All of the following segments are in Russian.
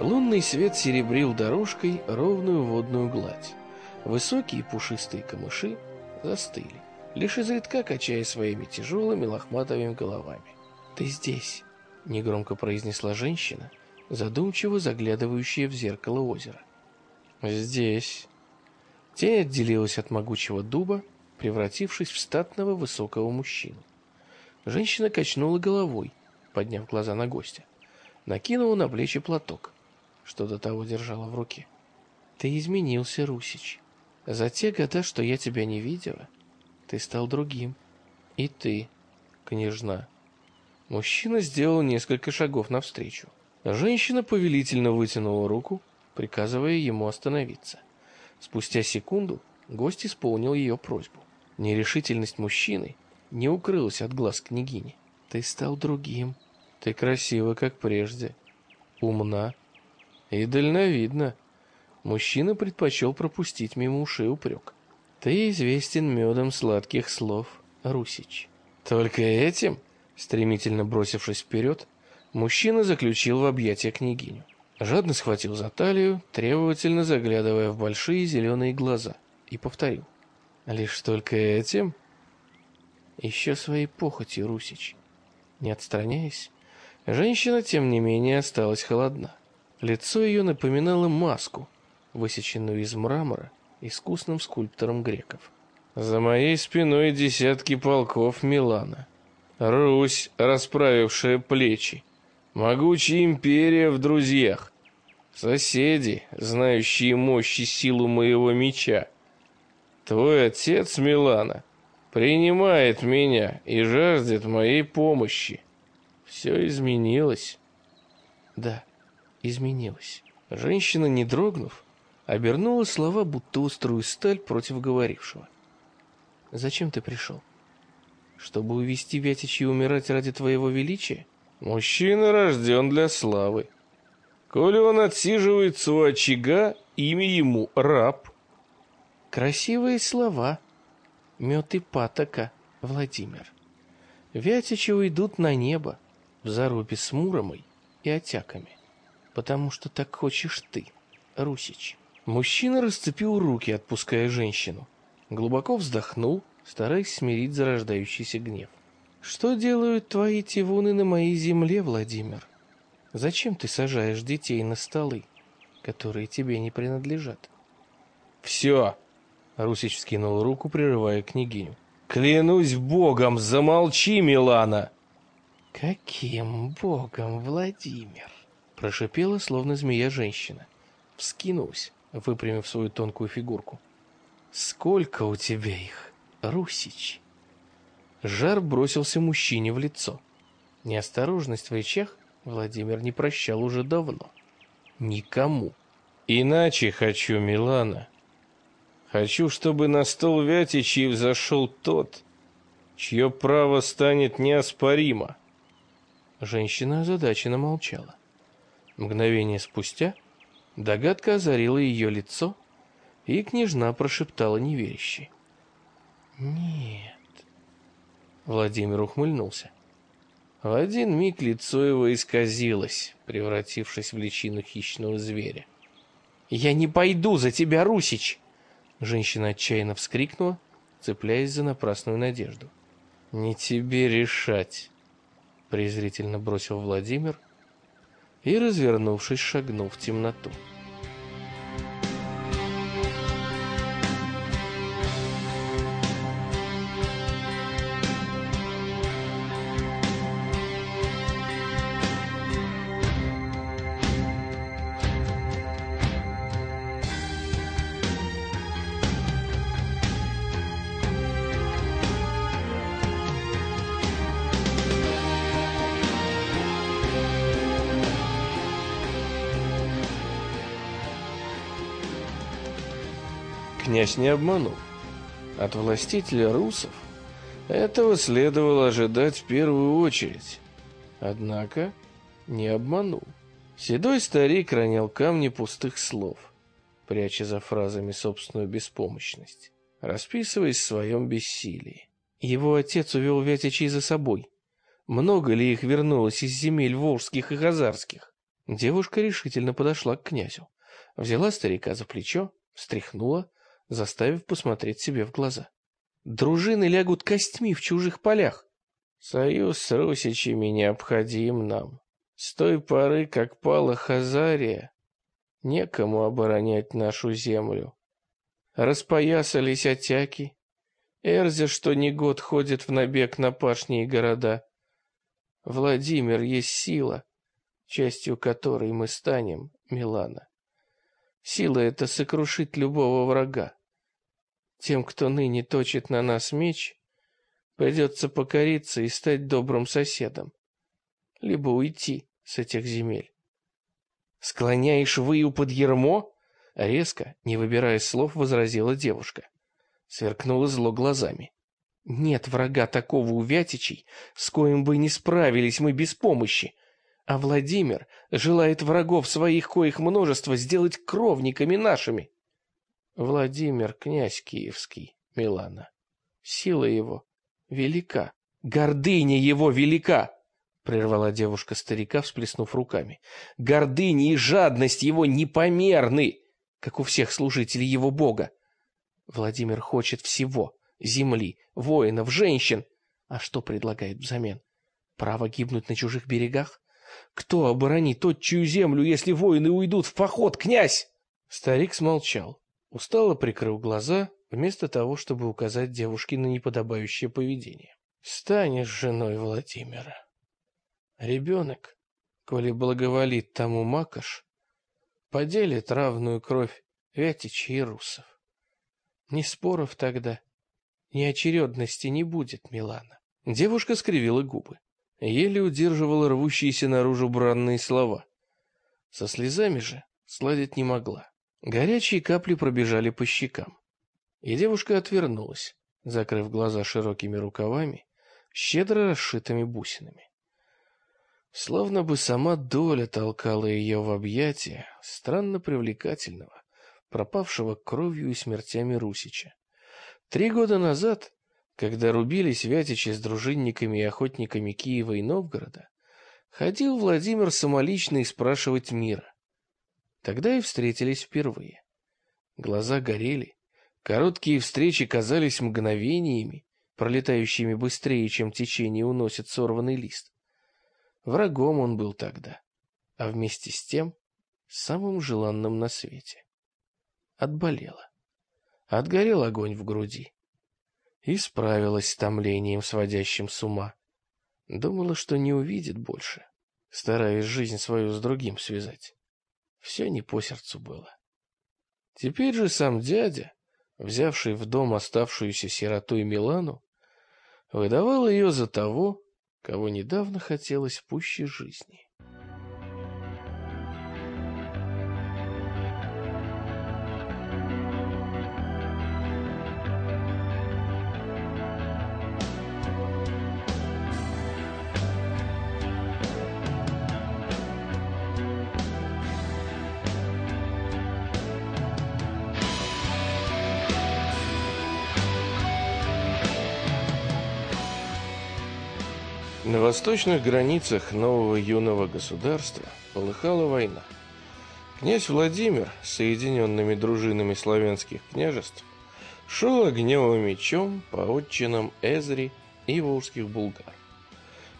Лунный свет серебрил дорожкой ровную водную гладь. Высокие пушистые камыши застыли, лишь изредка качая своими тяжелыми лохматовыми головами. «Ты здесь», — негромко произнесла женщина, задумчиво заглядывающая в зеркало озера. «Здесь». Тень отделилась от могучего дуба, превратившись в статного высокого мужчину. Женщина качнула головой, подняв глаза на гостя. Накинула на плечи платок, что до того держала в руке. «Ты изменился, Русич. За те года, что я тебя не видела, ты стал другим. И ты, княжна». Мужчина сделал несколько шагов навстречу. Женщина повелительно вытянула руку, приказывая ему остановиться. Спустя секунду гость исполнил ее просьбу. Нерешительность мужчины не укрылась от глаз княгини. «Ты стал другим. Ты красива, как прежде. Умна и дальновидна». Мужчина предпочел пропустить мимо ушей упрек. «Ты известен медом сладких слов, Русич». «Только этим?» Стремительно бросившись вперед, мужчина заключил в объятия княгиню. Жадно схватил за талию, требовательно заглядывая в большие зеленые глаза, и повторил. «Лишь только этим?» «Еще своей похоти, Русич». Не отстраняясь, женщина, тем не менее, осталась холодна. Лицо ее напоминало маску, высеченную из мрамора искусным скульптором греков. «За моей спиной десятки полков Милана», Русь, расправившая плечи, могучая империя в друзьях, соседи, знающие мощь и силу моего меча. Твой отец, Милана, принимает меня и жаждет моей помощи. Все изменилось. Да, изменилось. Женщина, не дрогнув, обернула слова, будто острую сталь против говорившего. «Зачем ты пришел?» Чтобы увести Вятича и умирать ради твоего величия? Мужчина рожден для славы. Коли он отсиживается у очага, имя ему раб. Красивые слова. Мед и патока, Владимир. Вятичи уйдут на небо, в зарубе с Муромой и Отяками. Потому что так хочешь ты, Русич. Мужчина расцепил руки, отпуская женщину. Глубоко вздохнул стараясь смирить зарождающийся гнев. «Что делают твои тивуны на моей земле, Владимир? Зачем ты сажаешь детей на столы, которые тебе не принадлежат?» «Все!» — Русич вскинул руку, прерывая княгиню. «Клянусь богом, замолчи, Милана!» «Каким богом, Владимир?» — прошипела, словно змея женщина. Вскинулась, выпрямив свою тонкую фигурку. «Сколько у тебя их?» Русич. Жар бросился мужчине в лицо. Неосторожность в речах Владимир не прощал уже давно. Никому. Иначе хочу, Милана. Хочу, чтобы на стол Вятичей взошел тот, чье право станет неоспоримо. Женщина озадаченно молчала. Мгновение спустя догадка озарила ее лицо, и княжна прошептала неверяще. Нет. Владимир ухмыльнулся. В один миг лицо его исказилось, превратившись в личину хищного зверя. «Я не пойду за тебя, Русич!» Женщина отчаянно вскрикнула, цепляясь за напрасную надежду. «Не тебе решать!» презрительно бросил Владимир и, развернувшись, шагнул в темноту. Князь не обманул. От властителя русов этого следовало ожидать в первую очередь. Однако не обманул. Седой старик ронял камни пустых слов, пряча за фразами собственную беспомощность, расписываясь в своем бессилии. Его отец увел Вятичей за собой. Много ли их вернулось из земель волжских и хазарских? Девушка решительно подошла к князю, взяла старика за плечо, встряхнула, заставив посмотреть себе в глаза. Дружины лягут костьми в чужих полях. Союз с русичами необходим нам. С той поры, как пала Хазария, некому оборонять нашу землю. Распоясались отяки. Эрзя, что ни год ходит в набег на пашни и города. Владимир есть сила, частью которой мы станем, Милана. Сила эта сокрушит любого врага. Тем, кто ныне точит на нас меч, придется покориться и стать добрым соседом, либо уйти с этих земель. «Склоняешь выю под ермо?» Резко, не выбирая слов, возразила девушка. Сверкнула зло глазами. «Нет врага такого у Вятичей, с коим бы не справились мы без помощи. А Владимир желает врагов своих, коих множество, сделать кровниками нашими». Владимир, князь киевский, Милана. Сила его велика. Гордыня его велика прервала девушка старика, всплеснув руками. Гордыня и жадность его непомерны, как у всех служителей его бога. Владимир хочет всего: земли, воинов, женщин. А что предлагает взамен? Право гибнуть на чужих берегах? Кто оборонит отчую землю, если воины уйдут в поход, князь? Старик смолчал, устало прикрыл глаза, вместо того, чтобы указать девушке на неподобающее поведение. Станешь женой Владимира. Ребенок, коли благоволит тому Макаш, поделит равную кровь Вятичей и русов. Ни споров тогда, ни очередности не будет, Милана. Девушка скривила губы, еле удерживала рвущиеся наружу бранные слова. Со слезами же сладить не могла. Горячие капли пробежали по щекам. И девушка отвернулась, закрыв глаза широкими рукавами, щедро расшитыми бусинами. Словно бы сама доля толкала ее в объятия странно привлекательного, пропавшего кровью и смертями Русича. Три года назад, когда рубились Вятичи с дружинниками и охотниками Киева и Новгорода, ходил Владимир самолично и спрашивать мира. Тогда и встретились впервые. Глаза горели, короткие встречи казались мгновениями, пролетающими быстрее, чем течение уносит сорванный лист. Врагом он был тогда, а вместе с тем самым желанным на свете. Отболела. Отгорел огонь в груди. И справилась с томлением, сводящим с ума. Думала, что не увидит больше, стараясь жизнь свою с другим связать. Все не по сердцу было. Теперь же сам дядя, взявший в дом оставшуюся сиротой Милану, выдавал ее за того, кого недавно хотелось пуще жизни. На восточных границах нового юного государства полыхала война. Князь Владимир с соединенными дружинами славянских княжеств шел огневым мечом по отчинам Эзри и волжских булгар.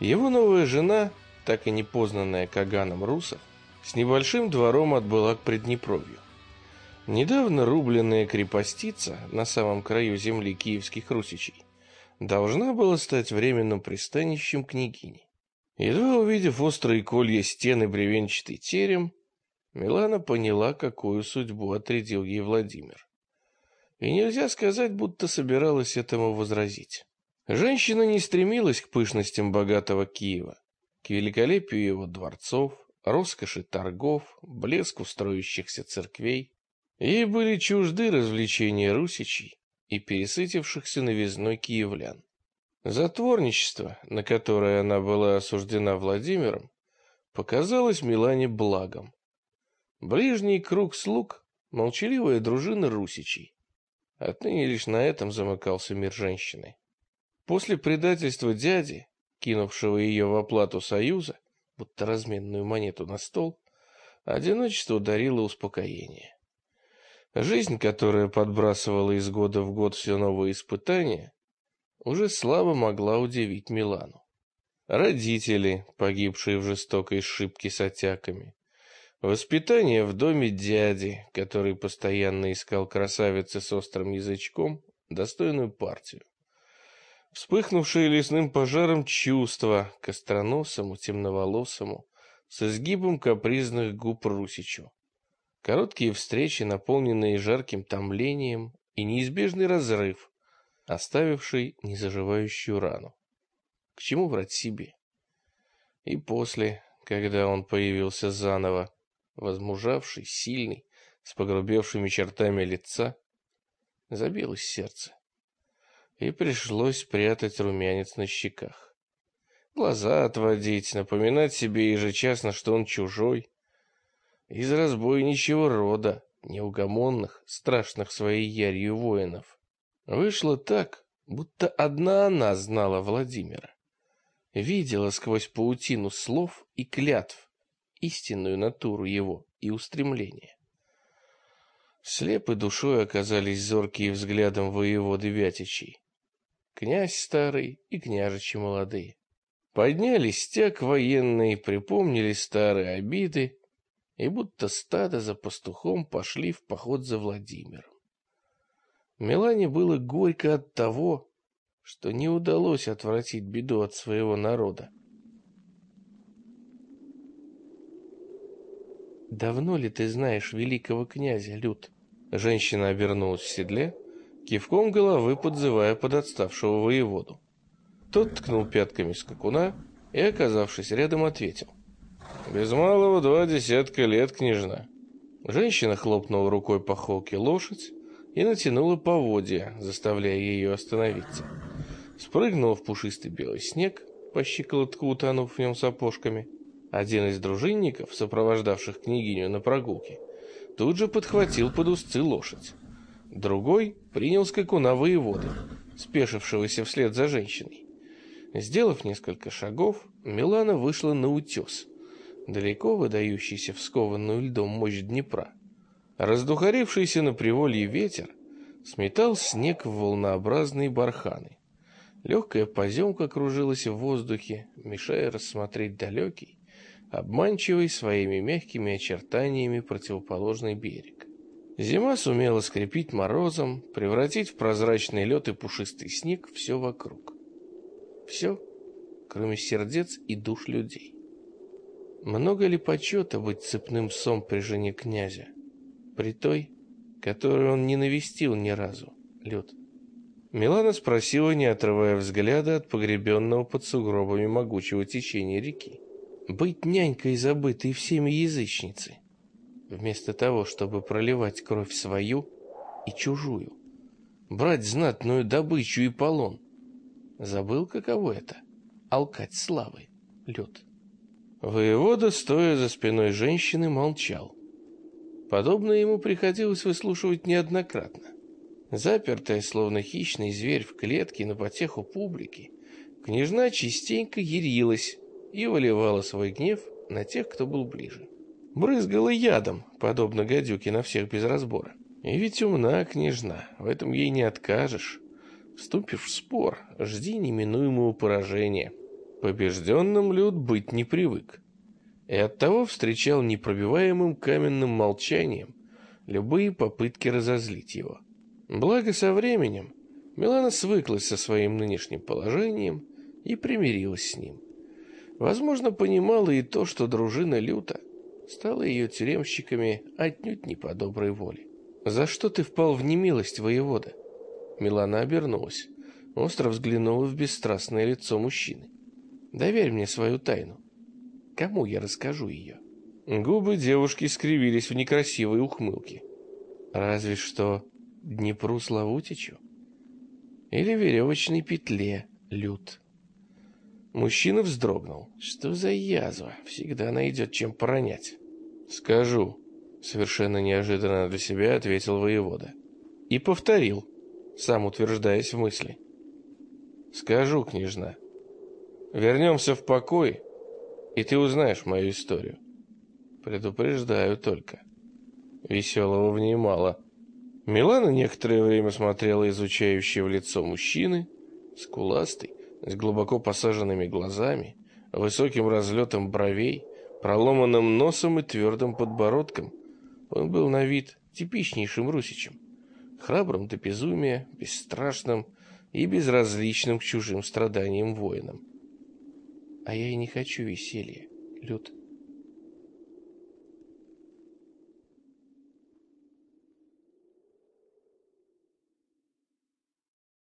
Его новая жена, так и не познанная Каганом русов, с небольшим двором отбыла к Приднепровью. Недавно рубленная крепостица на самом краю земли киевских русичей должна была стать временным пристанищем княгини. Едва увидев острые колья стены бревенчатый терем, Милана поняла, какую судьбу отрядил ей Владимир. И нельзя сказать, будто собиралась этому возразить. Женщина не стремилась к пышностям богатого Киева, к великолепию его дворцов, роскоши торгов, блеску строящихся церквей. Ей были чужды развлечения русичей, и пересытившихся новизной киевлян. Затворничество, на которое она была осуждена Владимиром, показалось Милане благом. Ближний круг слуг — молчаливая дружина русичей. Отныне лишь на этом замыкался мир женщины. После предательства дяди, кинувшего ее в оплату союза, будто разменную монету на стол, одиночество дарило успокоение. Жизнь, которая подбрасывала из года в год все новые испытания, уже слабо могла удивить Милану. Родители, погибшие в жестокой сшибке с отяками, Воспитание в доме дяди, который постоянно искал красавицы с острым язычком, достойную партию. Вспыхнувшие лесным пожаром чувства к остроносому, темноволосому, с изгибом капризных губ Русичу. Короткие встречи, наполненные жарким томлением, и неизбежный разрыв, оставивший незаживающую рану. К чему врать себе? И после, когда он появился заново, возмужавший, сильный, с погрубевшими чертами лица, забилось сердце. И пришлось прятать румянец на щеках. Глаза отводить, напоминать себе ежечасно, что он чужой. Из разбойничьего рода, неугомонных, страшных своей ярью воинов. Вышло так, будто одна она знала Владимира. Видела сквозь паутину слов и клятв, истинную натуру его и устремления. Слепы душой оказались зоркие взглядом воеводы Вятичей. Князь старый и княжичи молодые. Подняли стяг военный, припомнили старые обиды, и будто стадо за пастухом пошли в поход за Владимиром. Милане было горько от того, что не удалось отвратить беду от своего народа. «Давно ли ты знаешь великого князя, Люд?» Женщина обернулась в седле, кивком головы подзывая подотставшего воеводу. Тот ткнул пятками скакуна и, оказавшись рядом, ответил. «Без малого два десятка лет, княжна». Женщина хлопнула рукой по холке лошадь и натянула поводья, заставляя ее остановиться. Спрыгнула в пушистый белый снег, по щиколотку утонув в нем сапожками, один из дружинников, сопровождавших княгиню на прогулке, тут же подхватил под узцы лошадь. Другой принял скакуна воеводы, спешившегося вслед за женщиной. Сделав несколько шагов, Милана вышла на утес, далеко выдающийся в скованную льдом мощь Днепра. Раздухарившийся на приволье ветер сметал снег в волнообразные барханы. Легкая поземка кружилась в воздухе, мешая рассмотреть далекий, обманчивый своими мягкими очертаниями противоположный берег. Зима сумела скрепить морозом, превратить в прозрачный лед и пушистый снег все вокруг. Все, кроме сердец и душ людей. Много ли почета быть цепным сом при жене князя, при той, которую он не навестил ни разу, лед? Милана спросила, не отрывая взгляда от погребенного под сугробами могучего течения реки быть нянькой забытой всеми язычницы, вместо того, чтобы проливать кровь свою и чужую, брать знатную добычу и полон. Забыл, каково это — алкать славы, лед. Воевода, стоя за спиной женщины, молчал. Подобное ему приходилось выслушивать неоднократно. Запертая, словно хищный зверь в клетке на потеху публики, княжна частенько ярилась, и выливала свой гнев на тех, кто был ближе. Брызгала ядом, подобно гадюке на всех без разбора. И ведь умна княжна, в этом ей не откажешь. Вступив в спор, жди неминуемого поражения. Побежденным Люд быть не привык. И оттого встречал непробиваемым каменным молчанием любые попытки разозлить его. Благо со временем Милана свыклась со своим нынешним положением и примирилась с ним. Возможно, понимала и то, что дружина люта стала ее тюремщиками отнюдь не по доброй воле. «За что ты впал в немилость, воевода?» Милана обернулась, остро взглянула в бесстрастное лицо мужчины. «Доверь мне свою тайну. Кому я расскажу ее?» Губы девушки скривились в некрасивой ухмылке. «Разве что Днепру Славутичу? Или веревочной петле, Лют?» Мужчина вздрогнул. Что за язва? Всегда найдет чем поронять. Скажу, совершенно неожиданно для себя ответил воевода. И повторил, сам утверждаясь в мысли. Скажу, княжна. Вернемся в покой, и ты узнаешь мою историю. Предупреждаю только. Веселого в ней мало. Милана некоторое время смотрела изучающе в лицо мужчины, скуластый, с глубоко посаженными глазами, высоким разлетом бровей, проломанным носом и твердым подбородком. Он был на вид типичнейшим русичем, храбрым до безумия, бесстрашным и безразличным к чужим страданиям воинам. А я и не хочу веселья, Люд.